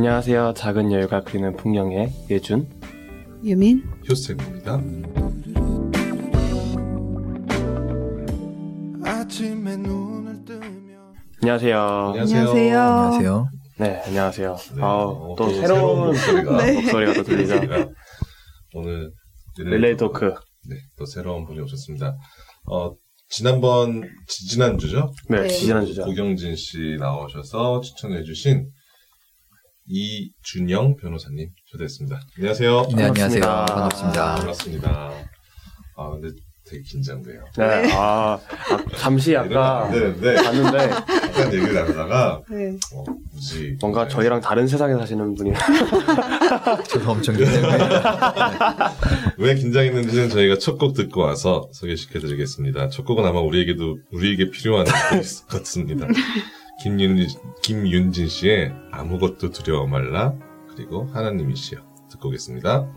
안녕하세요. 작은 여유가 그리는 풍경의 예준. 유민. 효쌤입니다. 안녕하세요. 안녕하세요. 안녕하세요. 네, 안녕하세요. 네, 아우, 어, 또 새로운 목소리가, 네. 목소리가 또 들리죠. 오늘 릴레이 토크. 네, 또 새로운 분이 오셨습니다. 어, 지난번 지난주죠? 네, 네. 지난주죠. 고경진 씨 나오셔서 추천해 주신 이준영 변호사님 초대했습니다. 안녕하세요. 네, 안녕하세요. 반갑습니다. 반갑습니다. 반갑습니다. 아, 근데 되게 긴장돼요. 네, 아, 아, 잠시 아까 안 되는데 봤는데 약간 얘기를 나누다가 네. 어, 굳이 뭔가 저희랑 다른 세상에 사시는 분이 저도 엄청 긴장돼요. 왜 긴장했는지는 저희가 첫 곡 듣고 와서 소개시켜드리겠습니다. 첫 곡은 아마 우리에게도 우리에게 필요한 곡 같습니다. 김윤 김윤진 씨의 아무것도 두려워 말라 그리고 하나님이시여 듣고 오겠습니다.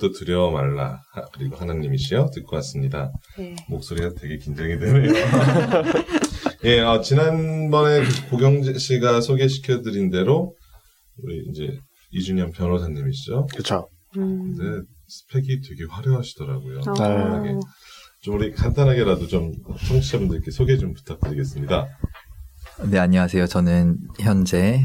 것도 두려워 말라 하- 그리고 하나님이시여 듣고 왔습니다. 네. 목소리가 되게 긴장이 되네요. 예, 어, 지난번에 고경재 씨가 소개시켜드린 대로 우리 이제 이준현 변호사님이시죠. 음. 근데 스펙이 되게 화려하시더라고요. 어. 간단하게. 좀 우리 간단하게라도 좀 청취자분들께 소개 좀 부탁드리겠습니다. 네, 안녕하세요. 저는 현재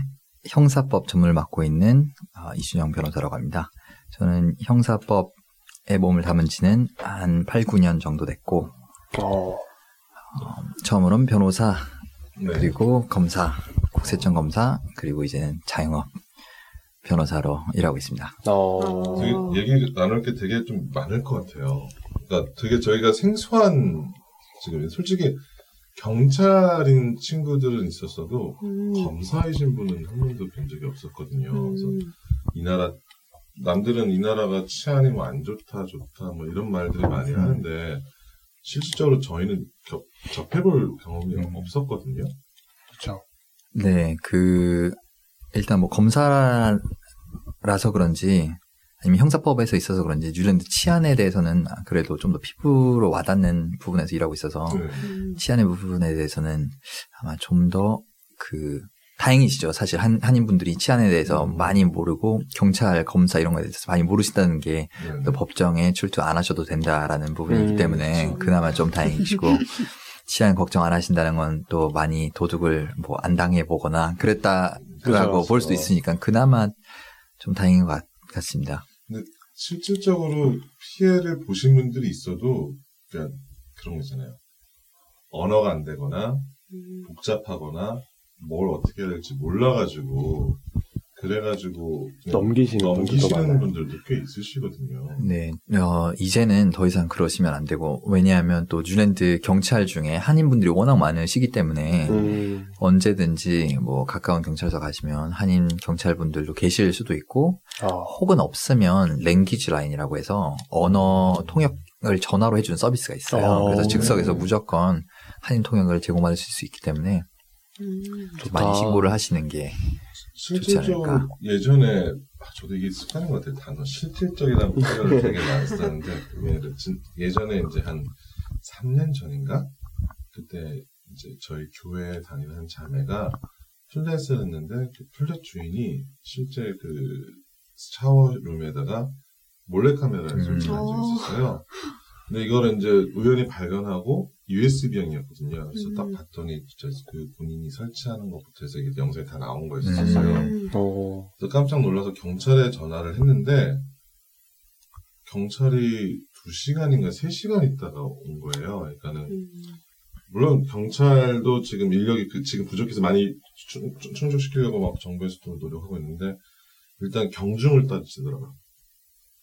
형사법 전문을 맡고 있는 아, 이준영 변호사라고 합니다. 저는 형사법에 몸을 담은 지는 한 8, 9년 정도 됐고, 어, 처음으로는 변호사, 네. 그리고 검사, 국세청 검사, 그리고 이제는 자영업 변호사로 일하고 있습니다. 어, 되게 얘기 나눌 게 되게 좀 많을 것 같아요. 그러니까 되게 저희가 생소한 지금 솔직히 경찰인 친구들은 있었어도 음. 검사이신 분은 한 번도 뵌 적이 없었거든요. 그래서 음. 이 나라 남들은 이 나라가 치안이 뭐 안 좋다 좋다 뭐 이런 말들이 많이 음. 하는데 실질적으로 저희는 겨- 접해볼 경험이 음. 없었거든요. 그쵸. 네, 그, 일단 뭐 검사라서 그런지, 아니면 형사법에서 있어서 그런지, 뉴질랜드 치안에 대해서는 그래도 좀 더 피부로 와닿는 부분에서 일하고 있어서, 네. 음. 치안의 부분에 대해서는 아마 좀 더 그, 다행이시죠. 사실 한, 한인분들이 치안에 대해서 음. 많이 모르고, 경찰, 검사 이런 거에 대해서 많이 모르신다는 게, 네. 또 법정에 출두 안 하셔도 된다라는 부분이기 음, 때문에 그렇죠. 그나마 좀 다행이시고 치안 걱정 안 하신다는 건 또 많이 도둑을 뭐 안 당해 보거나 그랬다라고 그렇죠. 볼 수도 있으니까 그나마 좀 다행인 것 같- 같습니다. 실질적으로 피해를 보신 분들이 있어도 그냥 그런 거 있잖아요. 언어가 안 되거나 음. 복잡하거나 뭘 어떻게 해야 될지 몰라가지고 그래가지고 넘기시는 분들도 넘기시는. 분들도 꽤 있으시거든요. 네, 어, 이제는 더 이상 그러시면 안 되고 왜냐하면 또 뉴질랜드 경찰 중에 한인분들이 워낙 많으시기 때문에 음, 언제든지 뭐 가까운 경찰서 가시면 한인 경찰분들도 계실 수도 있고 아, 혹은 없으면 랭귀지 라인이라고 해서 언어 통역을 전화로 해주는 서비스가 있어요. 어, 그래서 즉석에서 네. 무조건 한인 통역을 제공받으실 수 있기 때문에 음. 좀 많이 신고를 하시는 게 실질적으로 않을까? 예전에 아, 저도 이게 습관인 것 같아요. 단어 실질적이라는 표현을 되게 많이 쓰는데 예전에 이제 한 3년 전인가 그때 이제 저희 교회에 다니는 한 자매가 플랫을 했는데 그 플랫 주인이 실제 그 샤워룸에다가 몰래카메라를 음. 설치한 적이 어. 있었어요. 근데 이거를 이제 우연히 발견하고 USB형이었거든요. 그래서 딱 음. 봤더니 진짜 그 본인이 설치하는 것부터 해서 이게 영상이 다 나온 거였었어요. 음. 어, 그래서 깜짝 놀라서 경찰에 전화를 했는데 경찰이 2시간인가 3시간 있다가 온 거예요. 그러니까는 음. 물론 경찰도 지금 인력이 그- 지금 부족해서 많이 충족시키려고 막 정부에서도 노력하고 있는데 일단 경중을 따지더라고요.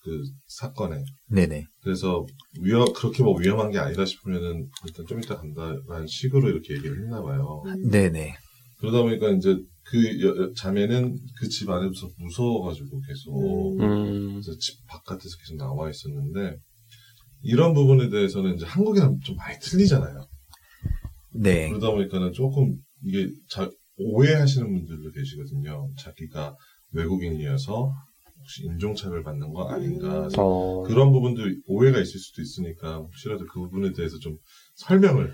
그 사건에. 네네. 그래서 위험 그렇게 뭐 위험한 게 아니다 싶으면은 일단 좀 이따 간다라는 식으로 이렇게 얘기를 했나 봐요. 네네. 그러다 보니까 이제 그 여- 자매는 그 집 안에서 무서워가지고 계속 음, 집 바깥에서 계속 나와 있었는데 이런 부분에 대해서는 이제 한국이랑 좀 많이 틀리잖아요. 네. 그러다 보니까는 조금 이게 자, 오해하시는 분들도 계시거든요. 자기가 외국인이어서 혹시 인종차별 받는 거 아닌가. 어, 그런 부분도 오해가 있을 수도 있으니까 혹시라도 그 부분에 대해서 좀 설명을.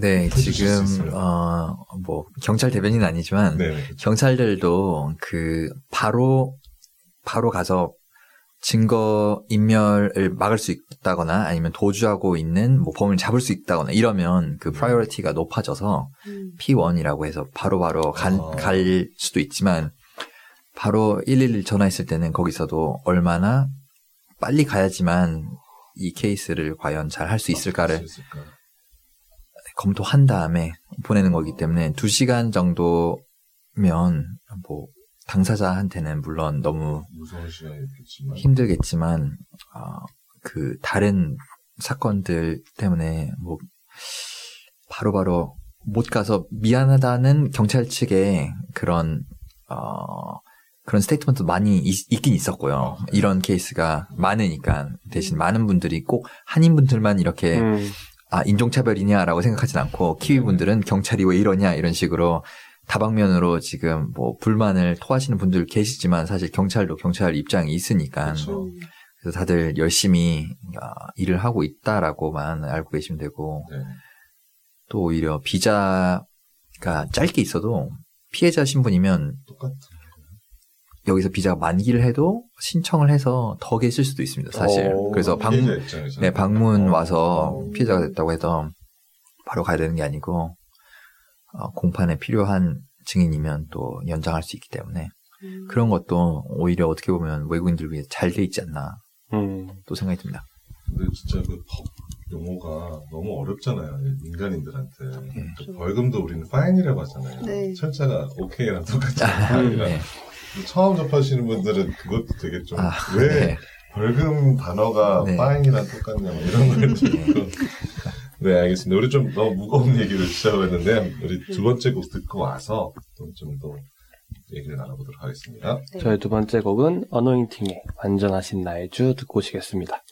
네, 지금, 있어요? 어, 뭐, 경찰 대변인은 아니지만, 네. 경찰들도 그, 바로, 바로 가서 증거 인멸을 막을 수 있다거나 아니면 도주하고 있는 뭐 범인을 잡을 수 있다거나 이러면 그 priority가 높아져서 음. P1이라고 해서 바로바로 갈, 아. 갈 수도 있지만 바로 111 전화했을 때는 거기서도 얼마나 빨리 가야지만 이 케이스를 과연 잘 할 수 있을까를 막을 수 있을까. 검토한 다음에 보내는 거기 때문에 2시간 정도면 뭐 당사자한테는 물론 너무. 힘들겠지만 어, 그 다른 사건들 때문에 뭐 바로바로 못 가서 미안하다는 경찰 측의 그런 어 그런 statement 많이 있, 긴 있었고요. 이런 케이스가 많으니까 대신 많은 분들이 꼭 한인분들만 이렇게 음, 아 인종차별이냐라고 생각하진 않고 키위 분들은 경찰이 왜 이러냐 이런 식으로 다방면으로 지금 뭐 불만을 토하시는 분들 계시지만 사실 경찰도 경찰 입장이 있으니까 그렇죠. 그래서 다들 열심히 아, 일을 하고 있다라고만 알고 계시면 되고 네. 또 오히려 비자가 짧게 있어도 피해자 신분이면 똑같은. 여기서 비자가 만기를 해도 신청을 해서 더 계실 수도 있습니다. 사실. 오, 그래서 방. 네, 방문 어. 와서 피해자가 됐다고 해서 바로 가야 되는 게 아니고 어, 공판에 필요한 증인이면 또 연장할 수 있기 때문에 그런 것도 오히려 어떻게 보면 외국인들 위해 잘 돼 있지 않나 음. 또 생각이 듭니다. 근데 진짜 그 법 용어가 너무 어렵잖아요. 민간인들한테. 네. 그 벌금도 우리는 파인이라고 하잖아요. 네. 철자가 오케이랑 똑같잖아요. 파인이랑. 네. 처음 접하시는 분들은 그것도 되게 좀, 아, 왜 네. 벌금 단어가 네. 파인이랑 똑같냐, 뭐 이런 걸 좀. 네, 알겠습니다. 우리 좀 너무 무거운 얘기를 시작했는데, 우리 두 번째 곡 듣고 와서 좀더 얘기를 나눠보도록 하겠습니다. 저희 두 번째 곡은 어노인팅의 완전하신 나의 주 듣고 오시겠습니다.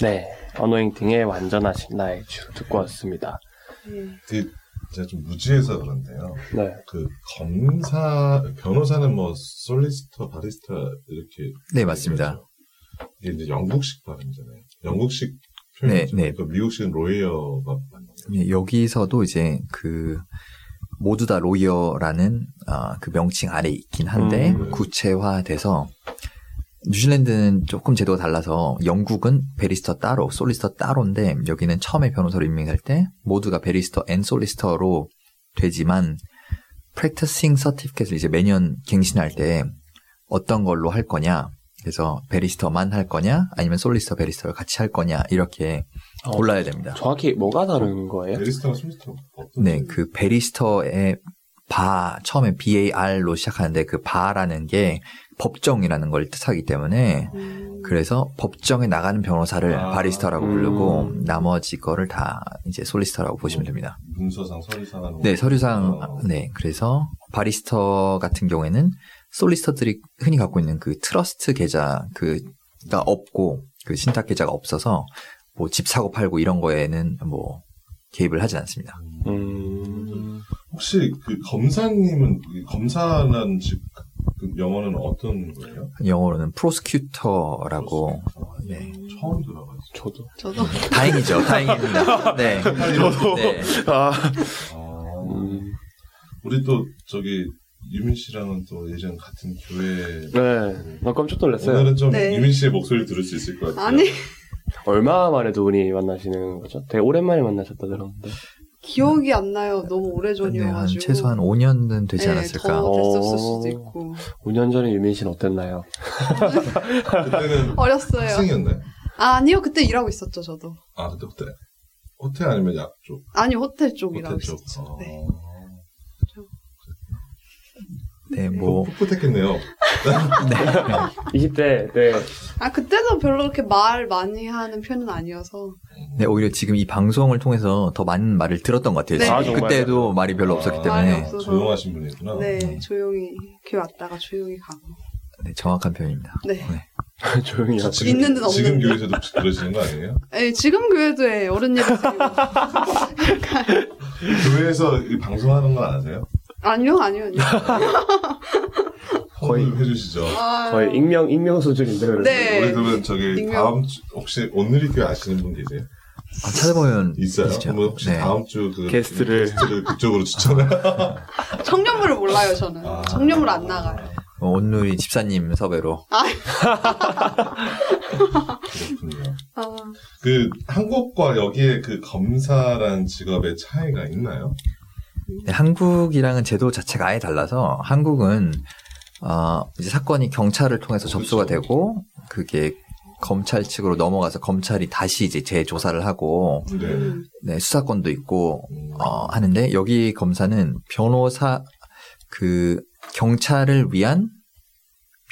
네, 어노잉팅의 완전하신 나의 주 듣고 왔습니다. 그 제가 좀 무지해서 그런데요. 네, 그 검사 변호사는 뭐 솔리스터, 바리스타 이렇게 네, 맞습니다. 이게 이제 영국식 발음이잖아요. 영국식 네, 표현이죠. 네. 그러니까 미국식은 로이어가 맞나요? 예, 여기서도 이제 그 모두 다 로이어라는 아, 그 명칭 아래 있긴 한데 음. 구체화돼서 뉴질랜드는 조금 제도가 달라서 영국은 barrister 따로, solicitor 따로인데 여기는 처음에 변호사로 임명할 때 모두가 barrister and solicitor로 되지만 practising certificate을 이제 매년 갱신할 때 어떤 걸로 할 거냐 그래서 barrister만 할 거냐 아니면 solicitor barrister를 같이 할 거냐 이렇게 어, 골라야 됩니다. 정확히 뭐가 다른 거예요? barrister와 solicitor가 어떤 네, 그 barrister의 bar 처음에 BAR로 시작하는데 그 bar라는 게 법정이라는 걸 뜻하기 때문에 그래서 법정에 나가는 변호사를 아. barrister라고 음. 부르고 나머지 거를 다 이제 solicitor라고 보시면 됩니다. 문서상 서류상 네, 거. 서류상 어. 네, 그래서 barrister 같은 경우에는 solicitor들이 흔히 갖고 있는 그 trust 계좌 그가 없고 그 신탁 계좌가 없어서 뭐 집 사고 팔고 이런 거에는 뭐 개입을 하진 않습니다. 음, 혹시 그 검사님은 이 검사는 즉 그 영어는 어떤 거예요? 영어로는 프로스큐터라고 네. 처음 들어봤어요. 저도. 저도 다행이죠. 다행입니다. 네. 저도. 네. 아, 아, 음, 우리 또 저기 유민 씨랑은 또 예전 같은 교회. 네, 나 깜짝 놀랐어요. 오늘은 좀 네. 유민 씨의 목소리 들을 수 있을 것 같아요. 아니 얼마 만에 두 분이 만나시는 거죠? 되게 오랜만에 만나셨다 들었는데. 기억이 안 나요. 너무 오래 네, 전이어가지고. 최소한 5년은 되지 네, 않았을까. 더 됐었을 어. 수도 있고. 5년 전에 유민 씨는 어땠나요? 그때는 어렸어요. 학생이었나요? 아, 아니요, 그때 일하고 있었죠, 저도. 아 그때 호텔 호텔 아니면 약 쪽? 아니 호텔 쪽 일하고 호텔 쪽. 있었죠. 어. 네. 네, 뭐 풋풋했겠네요. 네. 20대, 네. 아 그때도 별로 그렇게 말 많이 하는 편은 아니어서. 네, 오히려 지금 이 방송을 통해서 더 많은 말을 들었던 것 같아요. 네. 아? 그때도 말이 별로 없었기 아, 때문에 말이 없어서. 조용하신 분이구나. 네, 네. 조용히 교회 왔다가 조용히 가고. 네, 정확한 표현입니다. 네. 네. 조용히 하고. 지금, 있는 듯 없는 지금 듯. 교회에서도 그러시는 거 아니에요? 에 지금 교회도 해 어른 예배 드리고. 교회에서 이 방송하는 건 아세요? 아니요, 아니요, 아니요. 거의 해주시죠. 아, 거의 익명, 익명 수준인데, 그래서. 네. 우리 그러면 저기 익명. 다음 주 혹시 오늘이 교회 아시는 분 계세요? 아, 찾아보면 있어요? 있죠. 그러면 혹시 네. 다음 주그 게스트를. 게스트를 그쪽으로 추천해? 청년부를 몰라요, 저는. 아. 청년부를 안 나가요. 어, 온누리 집사님 섭외로 그렇군요. 아, 그 한국과 여기에 그 검사란 직업의 차이가 있나요? 네, 한국이랑은 제도 자체가 아예 달라서 한국은 어, 이제 사건이 경찰을 통해서 접수가 그렇죠. 되고 그게 검찰 측으로 넘어가서 검찰이 다시 이제 재조사를 하고 네. 음. 네, 수사권도 있고 음. 어, 하는데 여기 검사는 변호사 그 경찰을 위한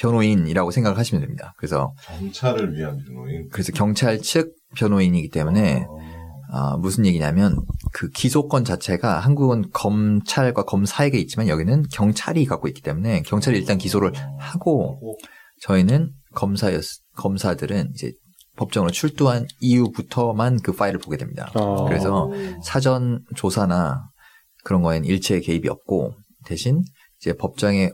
변호인이라고 생각을 하시면 됩니다. 그래서 경찰을 위한 변호인. 그래서 경찰 측 변호인이기 때문에 어, 아, 무슨 얘기냐면 그 기소권 자체가 한국은 검찰과 검사에게 있지만 여기는 경찰이 갖고 있기 때문에 경찰이 일단 기소를 하고 저희는 검사였 검사들은 이제 법정으로 출두한 이후부터만 그 파일을 보게 됩니다. 어. 그래서 음. 사전 조사나 그런 거엔 일체 개입이 없고 대신 이제 법정에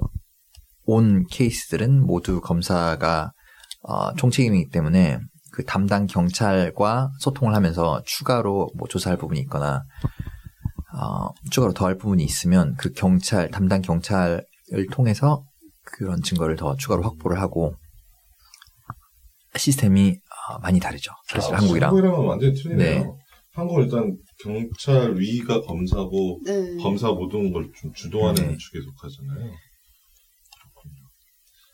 온 케이스들은 모두 검사가 어, 총책임이기 때문에 그 담당 경찰과 소통을 하면서 추가로 뭐 조사할 부분이 있거나 어, 추가로 더 할 부분이 있으면 그 경찰 담당 경찰을 통해서 그런 증거를 더 추가로 확보를 하고 시스템이 어, 많이 다르죠. 사실 아, 한국이랑 한국이랑은 완전히 틀리네요. 네. 한국은 일단 경찰 위가 검사고 네. 검사 모든 걸 좀 주도하는 네. 축에 속하잖아요. 그렇군요.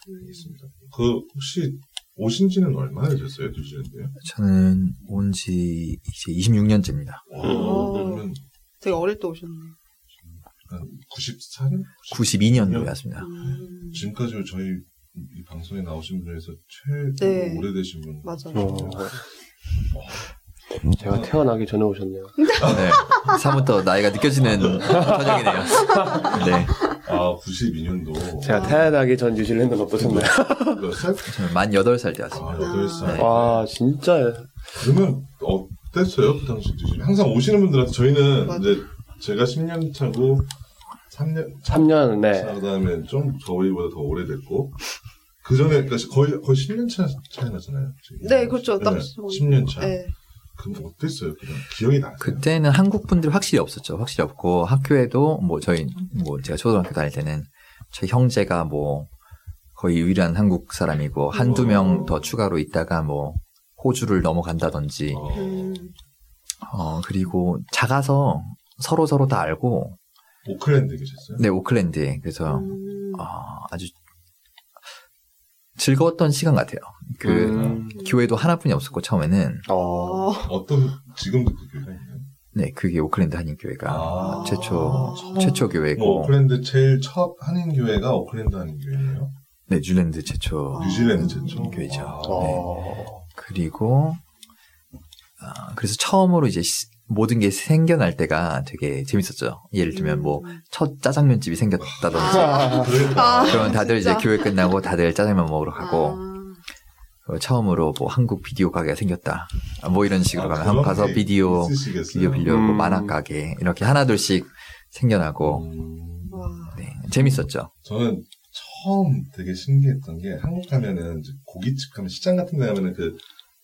음. 알겠습니다. 그 혹시 오신 지는 얼마나 되셨어요, 뉴질랜드에? 저는 온 지 이제 26년째입니다. 와. 그러면 되게 어릴 때 오셨네. 한 94년? 92년도에 왔습니다. 음. 지금까지 저희 이 방송에 나오신 분 중에서 최고 네. 오래되신 분. 맞아요. 어. 제가 태어나기 전에 오셨네요. 네. 사부터 나이가 느껴지는 저녁이네요. 네. 아, 92년도. 제가 태어나기 전 뉴질랜드는 어떠셨나요? 몇 살? 저는 만 8살 때 왔습니다. 아, 8살. 네. 와, 진짜 그러면 어땠어요? 그 당시 뉴질랜드? 항상 오시는 분들한테 저희는 맞아. 이제 제가 10년 차고 3년 3년, 네. 차 그다음에 좀 저희보다 더 오래됐고 그 전에 그러니까 거의 거의 10년 차 차이 나잖아요. 지금. 네, 그렇죠. 딱 네, 10년 차. 네. 그럼 어땠어요? 그냥 기억이 나세요? 그때는 한국 분들이 확실히 없었죠. 확실히 없고 학교에도 뭐 저희 뭐 제가 초등학교 다닐 때는 저희 형제가 뭐 거의 유일한 한국 사람이고 한두 명 더 추가로 있다가 뭐 호주를 넘어간다든지 어, 음, 어 그리고 작아서 서로 서로 다 알고 오클랜드 계셨어요? 네 오클랜드에 그래서 음, 어, 아주 즐거웠던 시간 같아요. 그 음. 교회도 하나뿐이 없었고 처음에는 어, 어, 어떤 지금도 그 교회가 있나요? 네 그게 오클랜드 한인 교회가 아. 최초 아. 최초 뭐 교회고 오클랜드 제일 첫 한인 교회가 오클랜드 한인 교회예요. 네 뉴질랜드 최초 뉴질랜드 최초 교회죠. 아, 어. 그리고 아, 그래서 처음으로 이제 시- 모든 게 생겨날 때가 되게 재밌었죠. 예를 들면 뭐 첫 짜장면 집이 생겼다든지 그래? 아, 그러면 다들 진짜. 이제 교회 끝나고 다들 짜장면 먹으러 가고 아, 어, 처음으로 뭐 한국 비디오 가게가 생겼다. 아, 뭐 이런 식으로 아, 가면 한국 가서 게 비디오 있으시겠어요? 비디오 빌려고 음. 만화 가게 이렇게 하나 둘씩 생겨나고 음, 와. 네, 재밌었죠. 저는 처음 되게 신기했던 게 한국 가면은 이제 고깃집 가면 시장 같은 데 가면은 그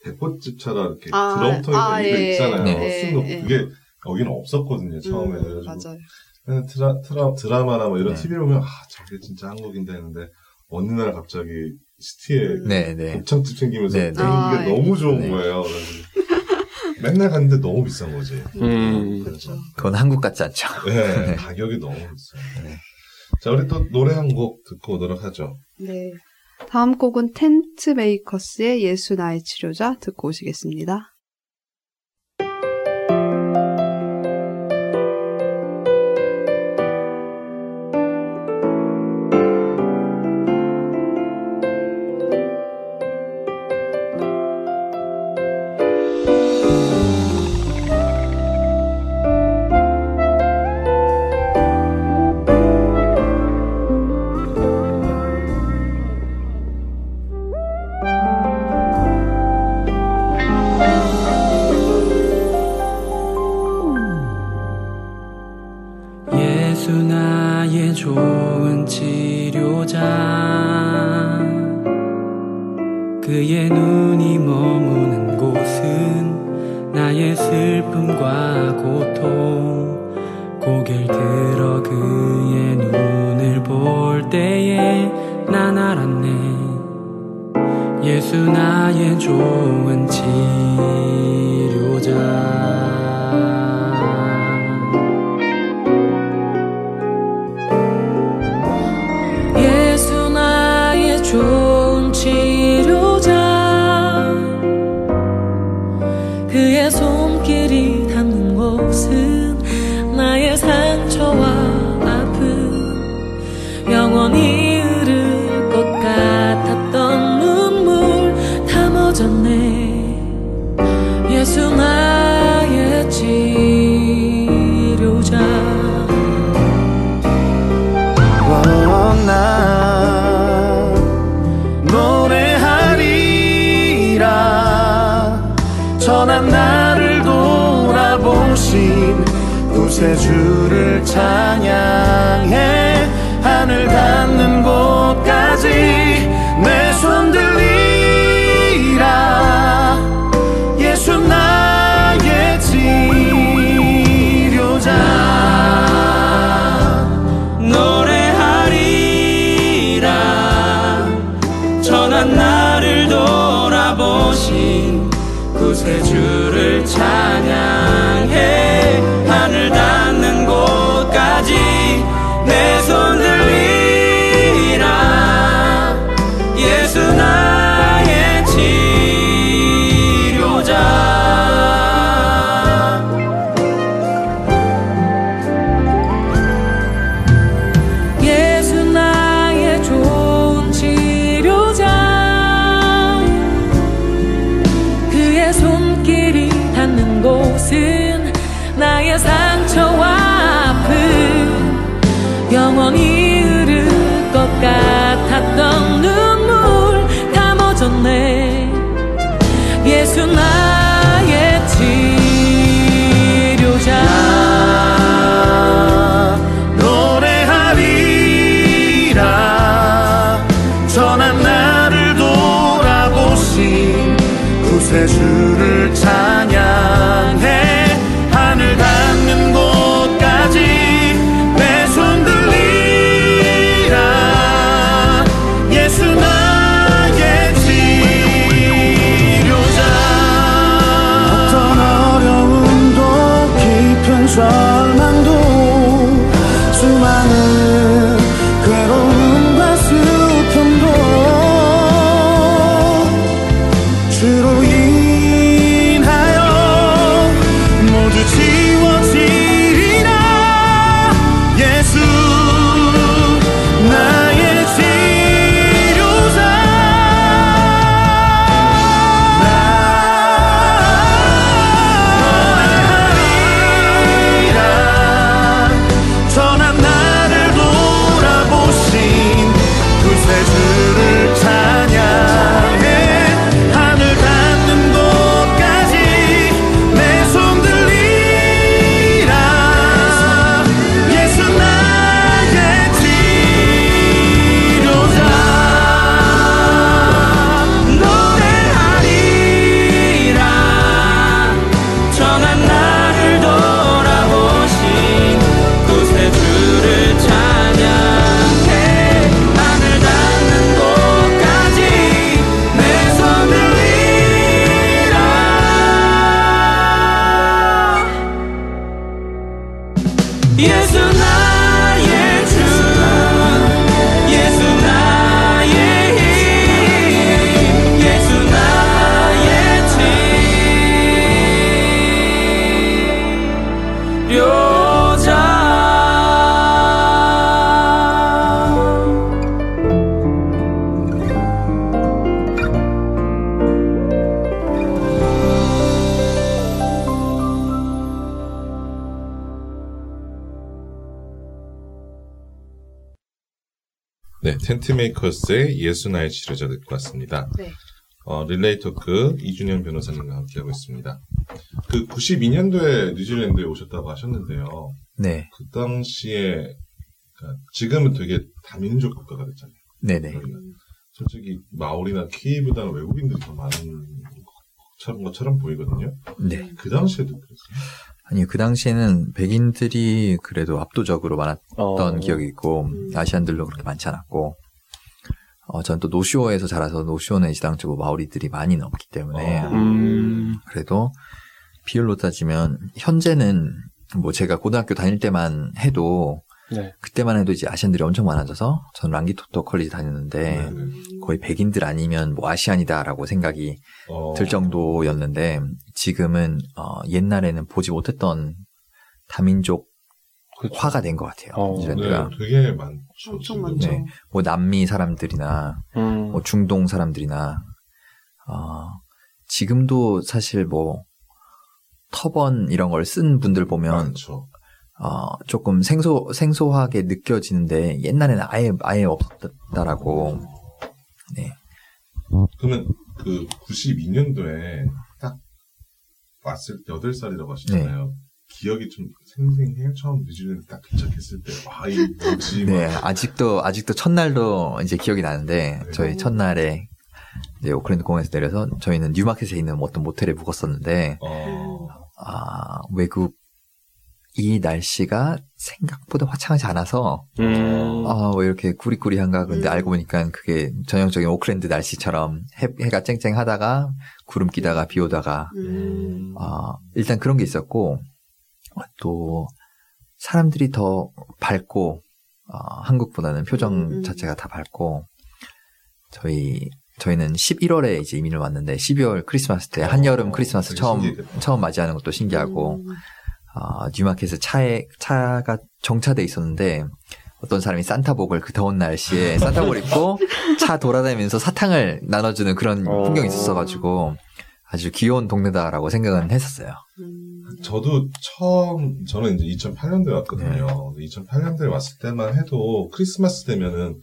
대포집처럼 이렇게 아, 드럼통이 아, 예, 있잖아요. 네, 쓴 거. 예. 그게 여기는 없었거든요 처음에. 음, 그래가지고 맞아요. 드라, 드라, 드라마나 뭐 이런 네. TV 보면 아 저게 진짜 한국인데 했는데 어느 날 갑자기 시티에 네, 네. 곱창집 생기면서 네, 네. 게 아, 너무 좋은 네. 거예요. 맨날 갔는데 너무 비싼 거지. 음. 그렇죠. 그건 한국 같지 않죠. 네, 네. 가격이 너무 비싸요. 네. 자, 우리 또 노래 한 곡 듣고 오도록 하죠. 네. 다음 곡은 텐트 메이커스의 예수 나의 치료자 듣고 오시겠습니다. 텐트메이커스의 예수 나의 치료자 듣고 왔습니다. 네. 어, 릴레이 토크 이준현 변호사님과 함께하고 있습니다. 그 92년도에 뉴질랜드에 오셨다고 하셨는데요. 네, 그 당시에 그러니까 지금은 되게 다민족 국가가 됐잖아요. 네네. 여기가. 솔직히 마오리나 키보다는 외국인들이 더 많은 것처럼, 것처럼 보이거든요. 네. 그 당시에도 그랬어요. 아니, 그 당시에는 백인들이 그래도 압도적으로 많았던 어. 기억이 있고, 음. 아시안들도 그렇게 많지 않았고, 어, 전 또 노쇼어에서 자라서 노쇼어는 지당적으로 마오리들이 많이는 없기 때문에, 어. 음, 그래도 비율로 따지면, 현재는 뭐 제가 고등학교 다닐 때만 해도, 네. 그때만 해도 이제 아시안들이 엄청 많아져서, 전 랑기토토 컬리지 다녔는데, 네. 거의 백인들 아니면 뭐 아시안이다라고 생각이 어. 들 정도였는데 지금은 어, 옛날에는 보지 못했던 다민족 그렇죠. 화가 된것 같아요. 어, 네, 뉴질랜드가 되게 많죠. 엄청. 많죠. 네. 뭐 남미 사람들이나 음, 뭐 중동 사람들이나 어, 지금도 사실 뭐 터번 이런 걸 쓴 분들 보면 많죠. 어, 조금 생소 생소하게 느껴지는데 옛날에는 아예 아예 없었다라고 네. 그러면 그 92년도에 딱 왔을 때 8살이라고 하시잖아요. 기억이 좀 생생해요? 처음 뉴질랜드 딱 도착했을 때, 와, 이게 뭐지? 막 네, 아직도, 아직도 첫날도 이제 기억이 나는데, 네. 저희 첫날에 이제 오클랜드 공항에서 내려서 저희는 뉴마켓에 있는 어떤 모텔에 묵었었는데, 어, 아, 외국, 이 날씨가 생각보다 화창하지 않아서, 음, 아, 왜 이렇게 구리구리한가. 근데 음. 알고 보니까 그게 전형적인 오클랜드 날씨처럼 해, 해가 쨍쨍하다가, 구름 끼다가, 비 오다가, 음. 아, 일단 그런 게 있었고, 또, 사람들이 더 밝고, 아, 한국보다는 표정 음. 자체가 다 밝고, 저희, 저희는 11월에 이제 이민을 왔는데, 12월 크리스마스 때, 한여름 어, 크리스마스 처음, 신기했겠다. 처음 맞이하는 것도 신기하고, 음. 아, 뉴마켓에 차에, 차가 정차돼 있었는데, 어떤 사람이 산타복을 그 더운 날씨에 산타복을 입고 차 돌아다니면서 사탕을 나눠주는 그런 어. 풍경이 있었어가지고 아주 귀여운 동네다라고 생각은 했었어요. 음. 저도 처음, 저는 이제 2008년도에 왔거든요. 네. 2008년도에 왔을 때만 해도 크리스마스 되면은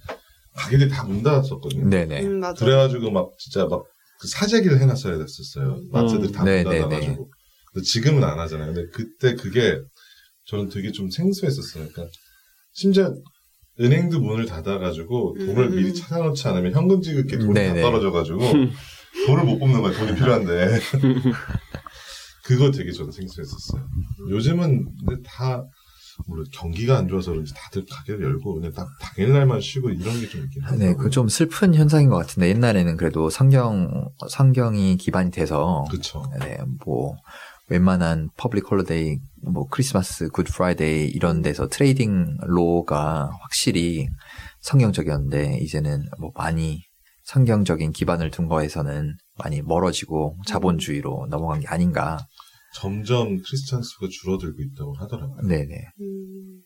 가게들이 다 문 닫았었거든요. 네네. 음, 맞아. 그래가지고 막 진짜 막 그 사재기를 해놨어야 됐었어요. 마트들이 다문 네, 네, 닫아가지고. 근데 지금은 안 하잖아요. 근데 그때 그게 저는 되게 좀 생소했었어요. 그러니까 심지어 은행도 문을 닫아가지고 돈을 음. 미리 찾아놓지 않으면 현금 지급기 돈이 네, 네. 다 떨어져가지고 돈을 못 뽑는 거야. 돈이 필요한데. 그거 되게 저는 생소했었어요. 요즘은 근데 다 물론 경기가 안 좋아서 그런지 다들 가게를 열고 그냥 딱 당일 날만 쉬고 이런 게 좀 있긴 해요 네, 그 좀 슬픈 현상인 것 같은데 옛날에는 그래도 성경 성경이 기반이 돼서 그쵸. 네, 뭐 웬만한 public holiday, 뭐 크리스마스, Good Friday 이런 데서 trading law가 확실히 성경적이었는데 이제는 뭐 많이 성경적인 기반을 둔 거에서는 많이 멀어지고 자본주의로 넘어간 게 아닌가. 점점 크리스찬 수가 줄어들고 있다고 하더라고요. 네네. 음,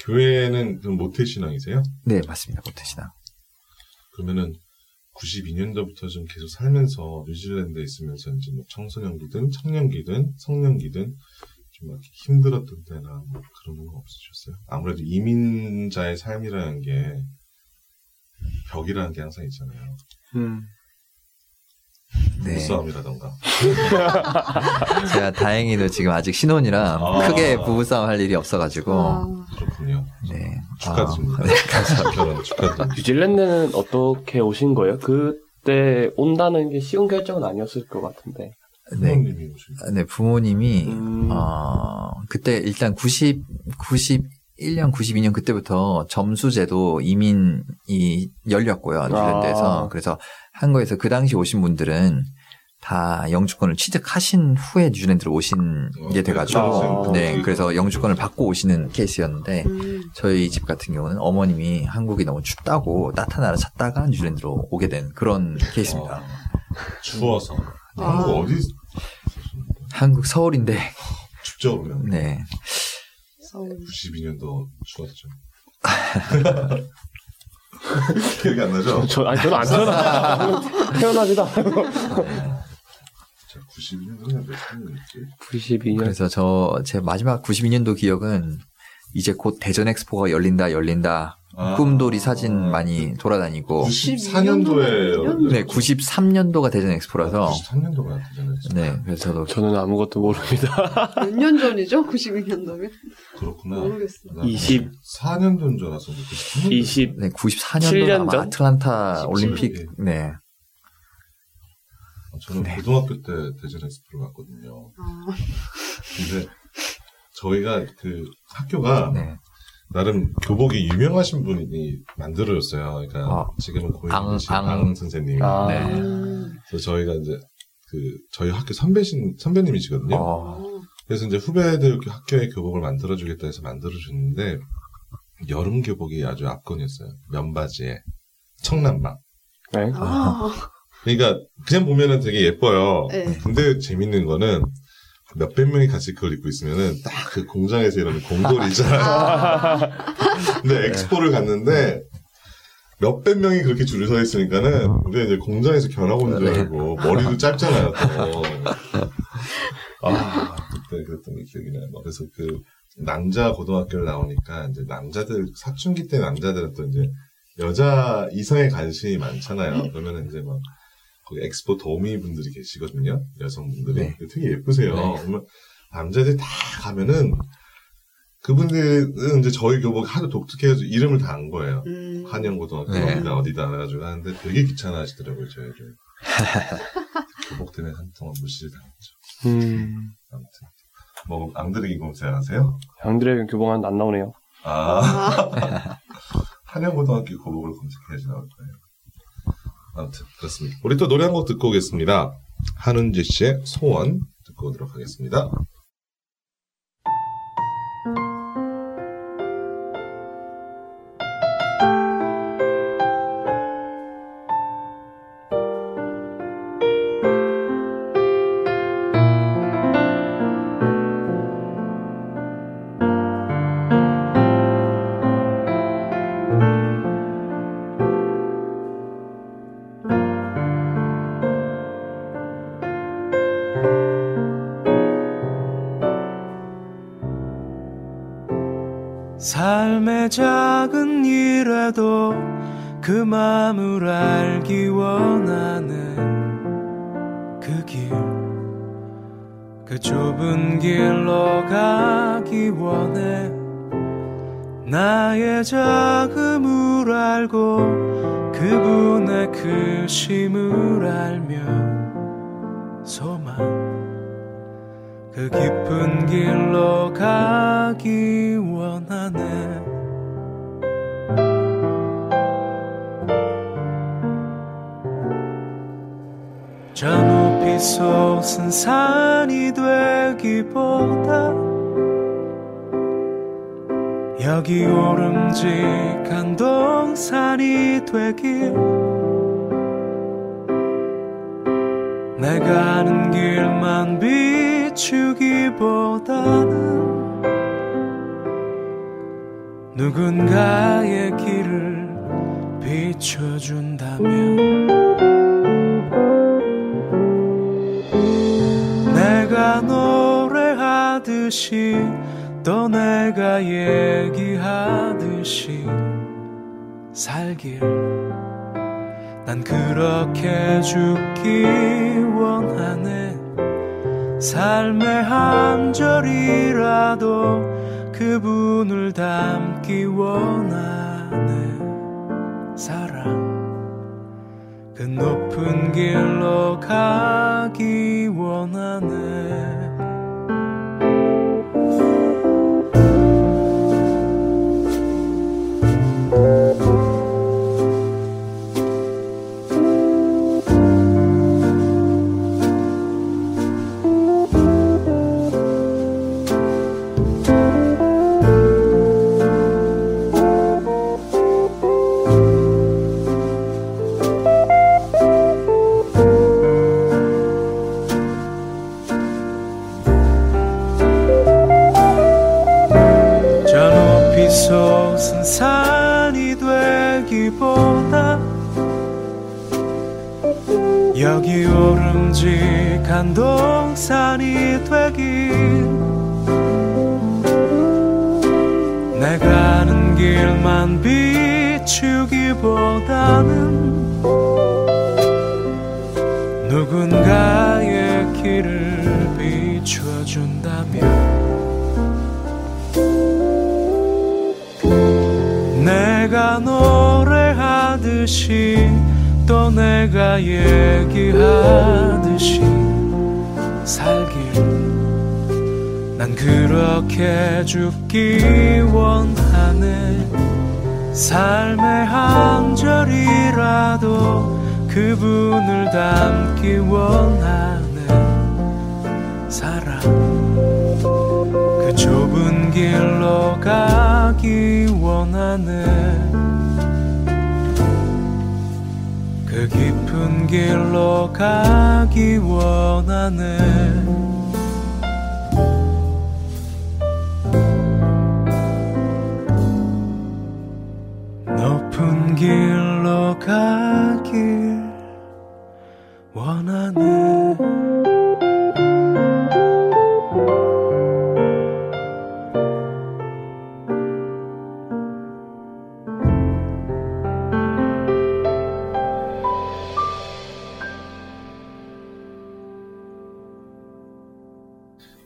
교회는 모태신앙이세요? 네, 맞습니다. 모태신앙. 그러면은 92년도부터 좀 계속 살면서 뉴질랜드에 있으면서 이제 뭐 청소년기든 청년기든 성년기든 좀막 힘들었던 때나 뭐 그런 건 없으셨어요? 아무래도 이민자의 삶이라는 게 벽이라는 게 항상 있잖아요. 음. 네. 부부싸움이라던가. 제가 다행히도 지금 아직 신혼이라 아. 크게 부부싸움 할 일이 없어가지고. 아, 그렇군요. 네. 축하드립니다. 아, 네, 감사합니다. 결혼 축하드립니다. 뉴질랜드는 어떻게 오신 거예요? 그때 온다는 게 쉬운 결정은 아니었을 것 같은데. 네. 부모님이 오신 네, 부모님이, 음. 어, 그때 일단 90, 91년, 92년 그때부터 점수제도 이민이 열렸고요. 뉴질랜드에서. 아. 그래서 한국에서 그 당시 오신 분들은 다 영주권을 취득하신 후에 뉴질랜드로 오신 어, 게 돼가지고, 그렇죠. 네, 그래서 영주권을 받고 오시는 케이스였는데, 음, 저희 집 같은 경우는 어머님이 한국이 너무 춥다고 따뜻한 나라 찾다가 뉴질랜드로 오게 된 그런 케이스입니다. 추워서. 아. 한국 어디 한국 서울인데, 춥죠 그러면? 네. 서울. 92년도 추웠죠. 기억이 안 나죠? 저, 아니, 저는 안 태어나, 태어나지도 않고. 자, 92년도는 몇 년이었지? 92년. 그래서 저 제 마지막 92년도 기억은 이제 곧 대전 엑스포가 열린다 열린다 아. 꿈돌이 사진 많이 돌아다니고 94년도에 네 93년도가 대전 엑스포라서 93년도가 되잖아요. 네 그래서 저도 저는 아무것도 모릅니다. 몇 년 전이죠? 92년도면? 그렇구나. 모르겠어. 20. 4년도인 줄 알았어. 93년도. 20. 네 94년도 칠년 아마 전? 아틀란타 17 올림픽 년. 네 저는 네. 고등학교 때 대전 엑스포를 갔거든요. 아, 근데 저희가 그 학교가 네. 나름 교복이 유명하신 분이 만들어줬어요. 그러니까 아, 지금은 고인 ang- 계신 ang- ang 선생님이. 아. 네. 음, 그래서 저희가 이제 그 저희 학교 선배신 선배님이시거든요. 어, 어, 그래서 이제 후배들 그 학교에 교복을 만들어주겠다 해서 만들어줬는데 여름 교복이 아주 압권이었어요. 면바지에 청남방. 네. 아, 그러니까 그냥 보면은 되게 예뻐요. 네. 근데 재밌는 거는 몇백 명이 같이 그걸 입고 있으면은 딱 그 공장에서 이러는 공돌이 있잖아요. 근데 엑스포를 갔는데 몇백 명이 그렇게 줄을 서 있으니까는 우리가 이제 공장에서 견학 온줄 알고 머리도 짧잖아요. 또. 아 그때 그랬던 게 기억이 나요. 뭐 그래서 그 남자 고등학교를 나오니까 이제 남자들 사춘기 때 남자들은 또 이제 여자 이성에 관심이 많잖아요. 그러면 이제 막 거기 엑스포 도우미 분들이 계시거든요. 여성분들이 네. 되게 예쁘세요. 네. 그러면 남자들 다 가면은 그분들은 이제 저희 교복 하도 독특해서 이름을 다 안 거예요. 음, 한영고등학교 네. 어디다 어디다 해가지고 하는데 되게 귀찮아 하시더라고요, 저희를. 교복 때문에 한동안 무시를 당했죠. 음. 아무튼. 뭐, 앙드레기 검색 아세요? 양들의 교봉은 안 나오네요. 아, 아, 한영고등학교 교복을 검색해야지 나올 거예요. 아무튼, 그렇습니다. 우리 또 노래 한 곡 듣고 오겠습니다. 한은지 씨의 소원 듣고 오도록 하겠습니다. 그 좁은 길로 가기 원해. 나의 자금을 알고 그 그분의 크심을 알며 소망 그 깊은 길로 가기 원하네 높이 솟은 산이 되기보다 여기 오름직한 동산이 되길 내가 아는 길만 비추기보다는 누군가의 길을 비춰준다면 듯이 또 내가 얘기하듯이 살길. 난 그렇게 죽기 원하네. 삶의 한 절이라도 그분을 닮기 원하네. 사랑. 그 높은 길로 가기 원하네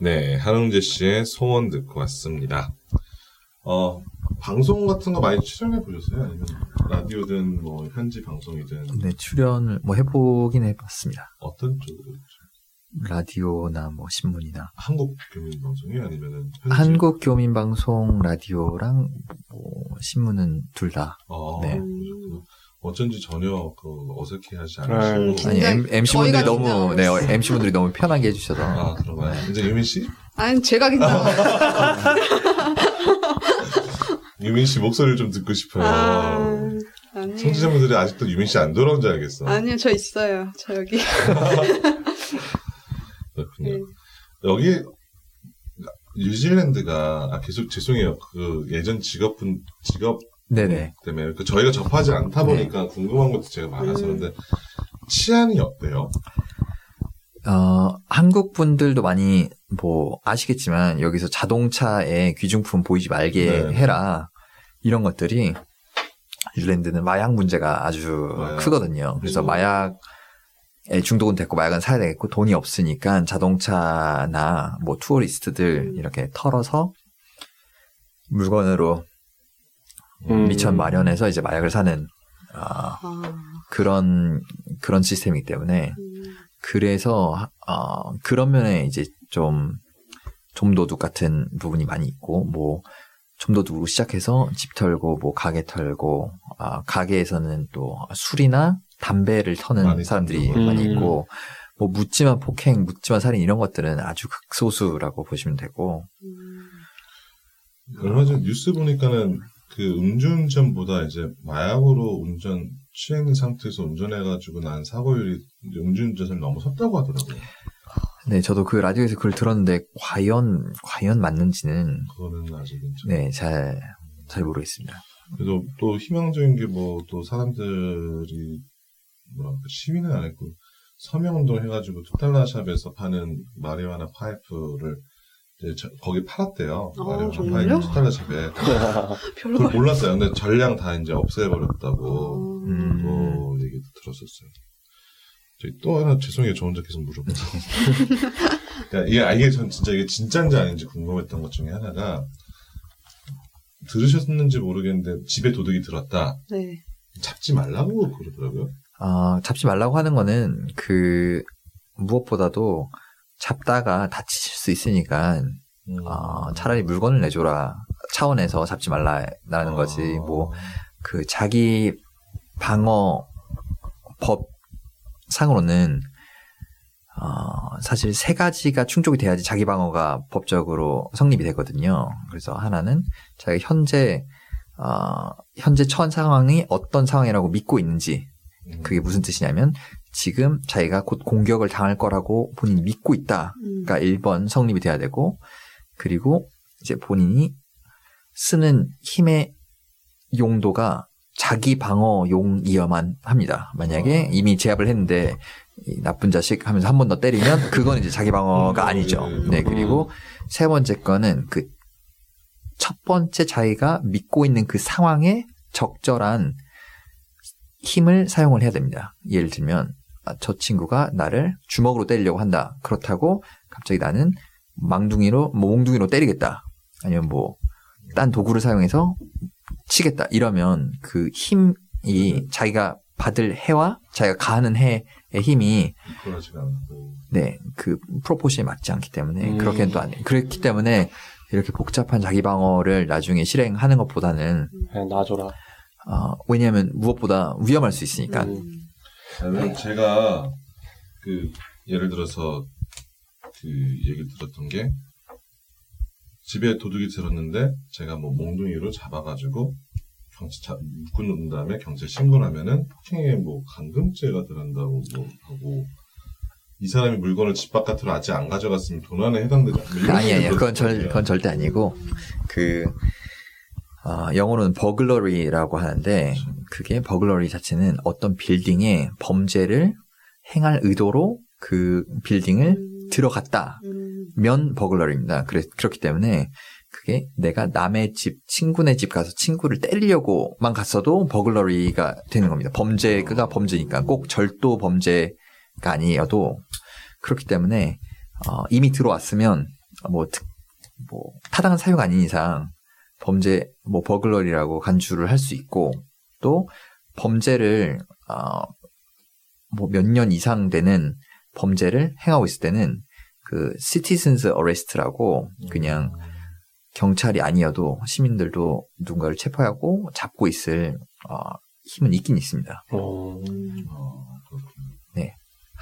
네, 한웅재 씨의 소원 듣고 왔습니다. 어, 방송 같은 거 많이 출연해 보셨어요? 아니면 라디오든 뭐 현지 방송이든 네, 출연을 뭐 해보긴 해봤습니다. 어떤 쪽으로? 라디오나 뭐 신문이나 한국 교민 방송이 아니면은 현지? 한국 교민 방송 라디오랑 뭐 신문은 둘 다. 어, 네. 어쩐지 전혀 그 어색해하지 네, 않으시고 아니 긴장- M, MC 분들이 저희가 너무 네. MC 분들이 너무 편하게 해주셔서 아 그런가요? 이제 유민 씨? 아니 제가 긴장. 유민 씨 목소리를 좀 듣고 싶어요. 아. 청취자분들이 아직도 유민 씨 안 돌아온 줄 알겠어. 아니요, 저 있어요. 저 여기. 그렇군요. 네. 여기 뉴질랜드가 아, 계속 죄송해요. 그 예전 직업분 직업 네네. 때문에 그 저희가 접하지 않다 보니까 궁금한 것도 제가 많아서 음. 그런데 치안이 어때요? 어, 한국 분들도 많이 뭐 아시겠지만 여기서 자동차에 귀중품 보이지 말게 네. 해라 이런 것들이 뉴질랜드는 마약 문제가 아주 마약. 크거든요. 그래서 음. 마약에 중독은 됐고 마약은 사야 되겠고 돈이 없으니까 자동차나 뭐 투어리스트들 음. 이렇게 털어서 물건으로 음. 미천 마련해서 이제 마약을 사는 아, 아, 그런 그런 시스템이기 때문에 음, 그래서 어, 그런 면에 이제 좀 좀도둑 같은 부분이 많이 있고 뭐 좀도둑으로 시작해서 집 털고 뭐 가게 털고 아, 가게에서는 또 술이나 담배를 터는 많이 사람들이 털고. 많이 음. 있고 뭐 묻지마 폭행, 묻지마 살인 이런 것들은 아주 극소수라고 보시면 되고 음. 얼마 전 뉴스 보니까는 그 음주운전보다 이제 마약으로 운전 취행 상태에서 운전해가지고 난 사고율이 음주운전을 넘어섰다고 하더라고요. 네 저도 그 라디오에서 그걸 들었는데 과연 과연 맞는지는 그거는 아직은 좀. 네잘 잘 모르겠습니다. 그래도 또 희망적인 게 뭐 또 사람들이 뭐랄까 시위는 안 했고 서명운동 해가지고 투달라샵에서 파는 마리화나 파이프를 거기 팔았대요. 어, 정말요? 파이프 투달라샵에. 별로 그걸 몰랐어요. 근데 전량 다 이제 없애버렸다고 음. 뭐 얘기도 들었었어요. 저기 또 하나 죄송해요. 저 혼자 계속 물어보죠. 그러니까 이게 아, 이게 전 진짜 이게 진짜인지 아닌지 궁금했던 것 중에 하나가 들으셨는지 모르겠는데 집에 도둑이 들었다. 네. 잡지 말라고 그러더라고요. 아, 잡지 말라고 하는 거는 그 무엇보다도 잡다가 다치실 수 있으니까 음. 아, 차라리 물건을 내줘라 차원에서 잡지 말라라는 거지 아. 뭐그 자기 방어 법 상으로는 어, 사실 세 가지가 충족이 돼야지 자기 방어가 법적으로 성립이 되거든요. 그래서 하나는 자기가 현재 어, 현재 처한 상황이 어떤 상황이라고 믿고 있는지 음. 그게 무슨 뜻이냐면 지금 자기가 곧 공격을 당할 거라고 본인이 믿고 있다. 음. 가 1번 성립이 돼야 되고 그리고 이제 본인이 쓰는 힘의 용도가 자기 방어 용이어만 합니다. 만약에 어. 이미 제압을 했는데 이 나쁜 자식 하면서 한 번 더 때리면 그건 이제 자기 방어가 음, 아니죠. 네, 네. 네, 그리고 세 번째 거는 그 첫 번째 자기가 믿고 있는 그 상황에 적절한 힘을 사용을 해야 됩니다. 예를 들면 아, 저 친구가 나를 주먹으로 때리려고 한다. 그렇다고 갑자기 나는 망둥이로 뭐 몽둥이로 때리겠다. 아니면 뭐 딴 도구를 사용해서 치겠다. 이러면 그 힘이 자기가 받을 해와 자기가 가하는 해의 힘이. 네, 그 프로포션에 맞지 않기 때문에 음. 그렇게는 또안 돼요. 그렇기 때문에 이렇게 복잡한 자기 방어를 나중에 실행하는 것보다는 그냥 놔줘라. 어, 왜냐하면 무엇보다 위험할 수 있으니까. 음. 왜냐면 제가 그 예를 들어서 그 얘기를 들었던 게 집에 도둑이 들었는데 제가 뭐 몽둥이로 잡아가지고 경찰 묶고 놓은 다음에 경찰 신고를 하면은 폭행에 뭐 감금죄가 들어간다고 뭐 하고 이 사람이 물건을 집 바깥으로 아직 안 가져갔으면 도난에 해당되지 않나? 아니 아니요. 그건 절 그건 절대 아니고 그 어, 영어로는 버글러리라고 하는데 그게 버글러리 자체는 어떤 빌딩에 범죄를 행할 의도로 그 빌딩을 들어갔다면 음. 버글러리입니다. 그래 그렇기 때문에 그게 내가 남의 집 친구네 집 가서 친구를 때리려고만 갔어도 버글러리가 되는 겁니다. 범죄가 범죄니까 꼭 절도 범죄가 아니어도 그렇기 때문에 어, 이미 들어왔으면 뭐, 특, 뭐 타당한 사유가 아닌 이상 범죄 뭐 버글러리라고 간주를 할 수 있고 또 범죄를 어, 뭐몇 년 이상 되는 범죄를 행하고 있을 때는 그 citizens arrest라고 그냥 경찰이 아니어도 시민들도 누군가를 체포하고 잡고 있을 어, 힘은 있긴 있습니다. 어, 어, 그렇군요.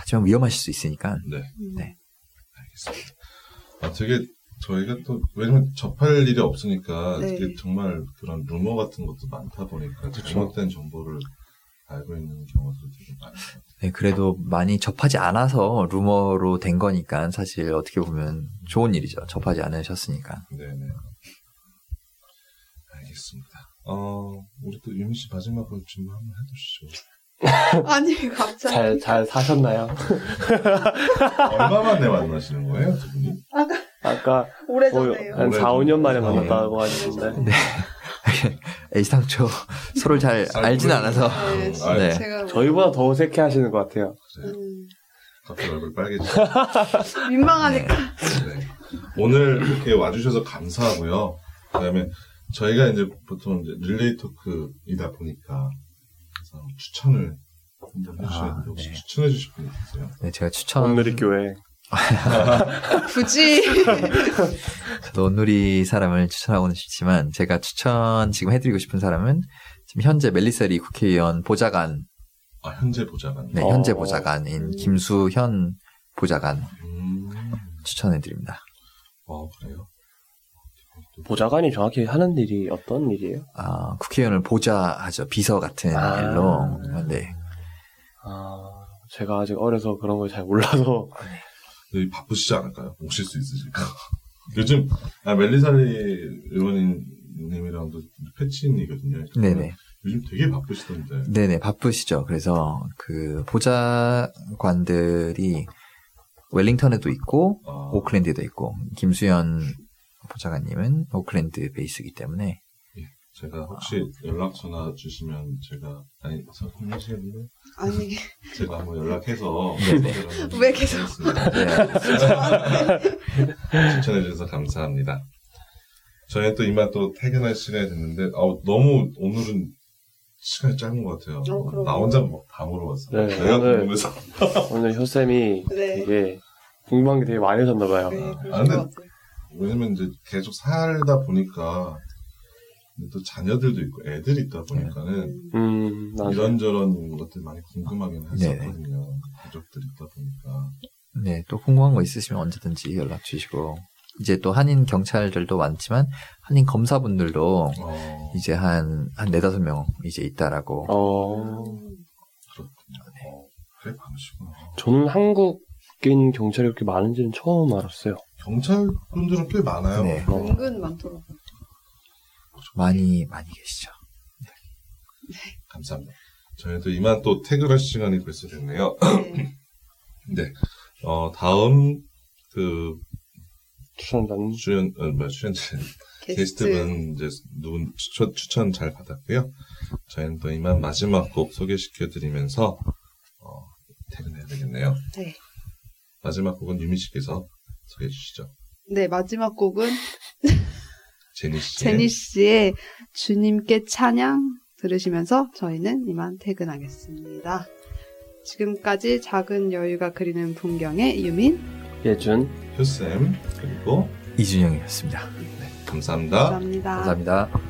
하지만 위험하실 수 있으니까 네. 네. 알겠습니다. 아, 되게 저희가 또 왜냐면 접할 일이 없으니까 네. 이게 정말 그런 루머 같은 것도 많다 보니까 잘못된 정보를 알고 있는 경우도 되게 많아요. 네, 그래도 많이 접하지 않아서 루머로 된 거니까 사실 어떻게 보면 좋은 일이죠. 접하지 않으셨으니까. 네네. 알겠습니다. 어, 우리 또 유미 씨 마지막으로 질문 한번 해주시죠. 아니 갑자기 잘, 잘 사셨나요? 얼마 만에 만나시는 거예요, 두 분이? 아까 뭐 오래전에요. 한 4, 5년 만에 어. 만났다고 하시는데. 애시당초 서로를 잘 알진 않아서 네, 진짜 네. 제가 저희보다 더 어색해 하시는 것 같아요. 그래요. 음, 갑자기 얼굴 빨개지네. 민망하니까 네. 오늘 이렇게 와주셔서 감사하고요. 그다음에 저희가 이제 보통 이제 릴레이 토크이다 보니까 그래서 추천을 한번 해주셨는데 아, 혹시 네. 추천해 주실 분 있으세요? 네, 제가 추천 온누리 교회. 굳이 저도 온누리 사람을 추천하고는 싶지만 제가 추천 지금 해드리고 싶은 사람은 지금 현재 멜리세리 국회의원 보좌관, 아 현재 보좌관. 네, 어. 현재 보좌관인 김수현 보좌관 음, 추천해드립니다. 어 그래요. 보좌관이 정확히 하는 일이 어떤 일이에요? 아, 국회의원을 보좌하죠. 비서 같은 아. 일로. 네. 아, 제가 아직 어려서 그런 걸 잘 몰라서. 네, 바쁘시지 않을까요? 오실 수 있으실까? 요즘 아, 멜리사리 의원님이랑도 패친이거든요. 네네. 요즘 되게 바쁘시던데. 네네, 바쁘시죠. 그래서 그 보좌관들이 웰링턴에도 있고, 아, 오클랜드에도 있고, 김수현 보좌관님은 오클랜드 베이스이기 때문에, 제가 혹시 연락처나 주시면 제가 아니 성공하시겠는데 아니 제가 한번 연락해서. 소개를 한번 왜 계속-. 네. 추천해 주셔서 감사합니다. 저희 또 이만 또 퇴근할 시간이 됐는데 어, 너무 오늘은 시간이 짧은 것 같아요. 어. 나 혼자 막다 물어봤어. 네, 내가 오늘- 궁금해서. 오늘 효쌤이 네. 되게 궁금한 게 되게 많이 하셨나 봐요. 네, 아, 근데-. 왜냐면 이제 계속 살다 보니까 또 자녀들도 있고 애들이 있다 보니까는 음, 맞아요. 이런저런 것들 많이 궁금하긴 네네. 했었거든요. 가족들이 있다 보니까. 네, 또 궁금한 거 있으시면 언제든지 연락 주시고, 이제 또 한인 경찰들도 많지만, 한인 검사분들도 어, 이제 한, 한 네다섯 명 이제 있다라고. 어, 그렇군요. 어, 그래 많으시구나. 저는 한국인 경찰이 그렇게 많은지는 처음 알았어요. 경찰분들은 꽤 많아요. 네. 어. 은근 많더라고요. 많이, 많이 계시죠. 감사합니다. 저희도 이만 또 퇴근할 시간이 벌써 됐네요. 네. 네. 어, 다음, 그, 추천자는 출연, 어, 뭐야, 출연자, 게스트. 게스트분, 이제, 누군, 추천, 추천 잘 받았고요. 저희는 또 이만 마지막 곡 소개시켜드리면서, 어, 퇴근해야 되겠네요. 네. 마지막 곡은 유미 씨께서 소개해 주시죠. 네, 마지막 곡은 제니 씨. 제니 씨의 주님께 찬양 들으시면서 저희는 이만 퇴근하겠습니다. 지금까지 작은 여유가 그리는 풍경의 유민 예준. 효쌤, 그리고, 이준영이었습니다. 감사합니다. 감사합니다. 감사합니다.